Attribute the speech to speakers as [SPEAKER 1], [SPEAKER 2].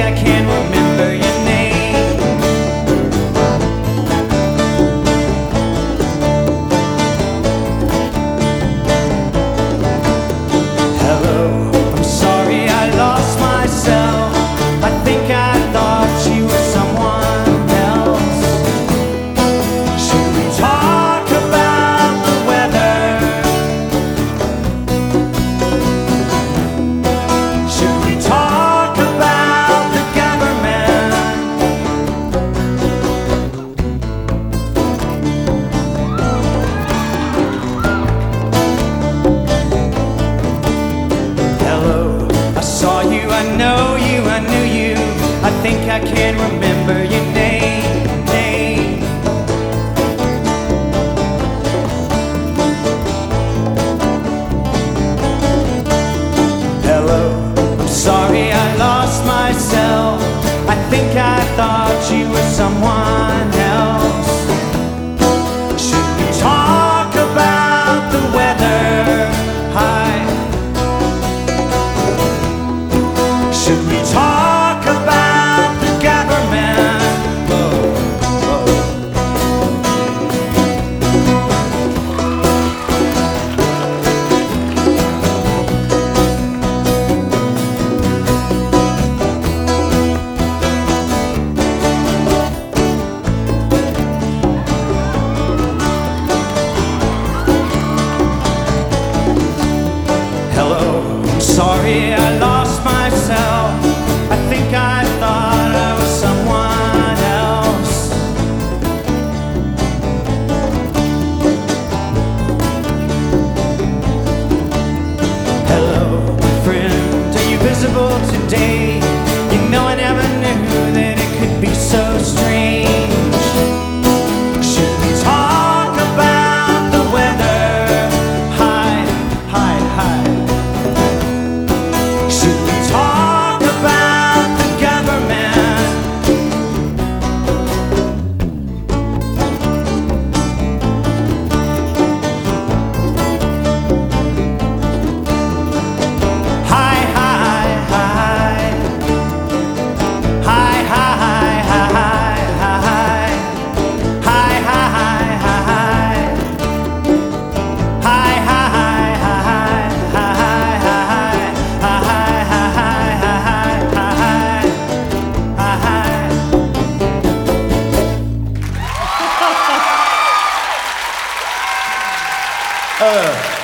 [SPEAKER 1] I can't. you, I know you, I knew you. I think I can remember your name. Hello, I'm sorry I lost myself. I think I thought you were someone. I lost myself.
[SPEAKER 2] 呃。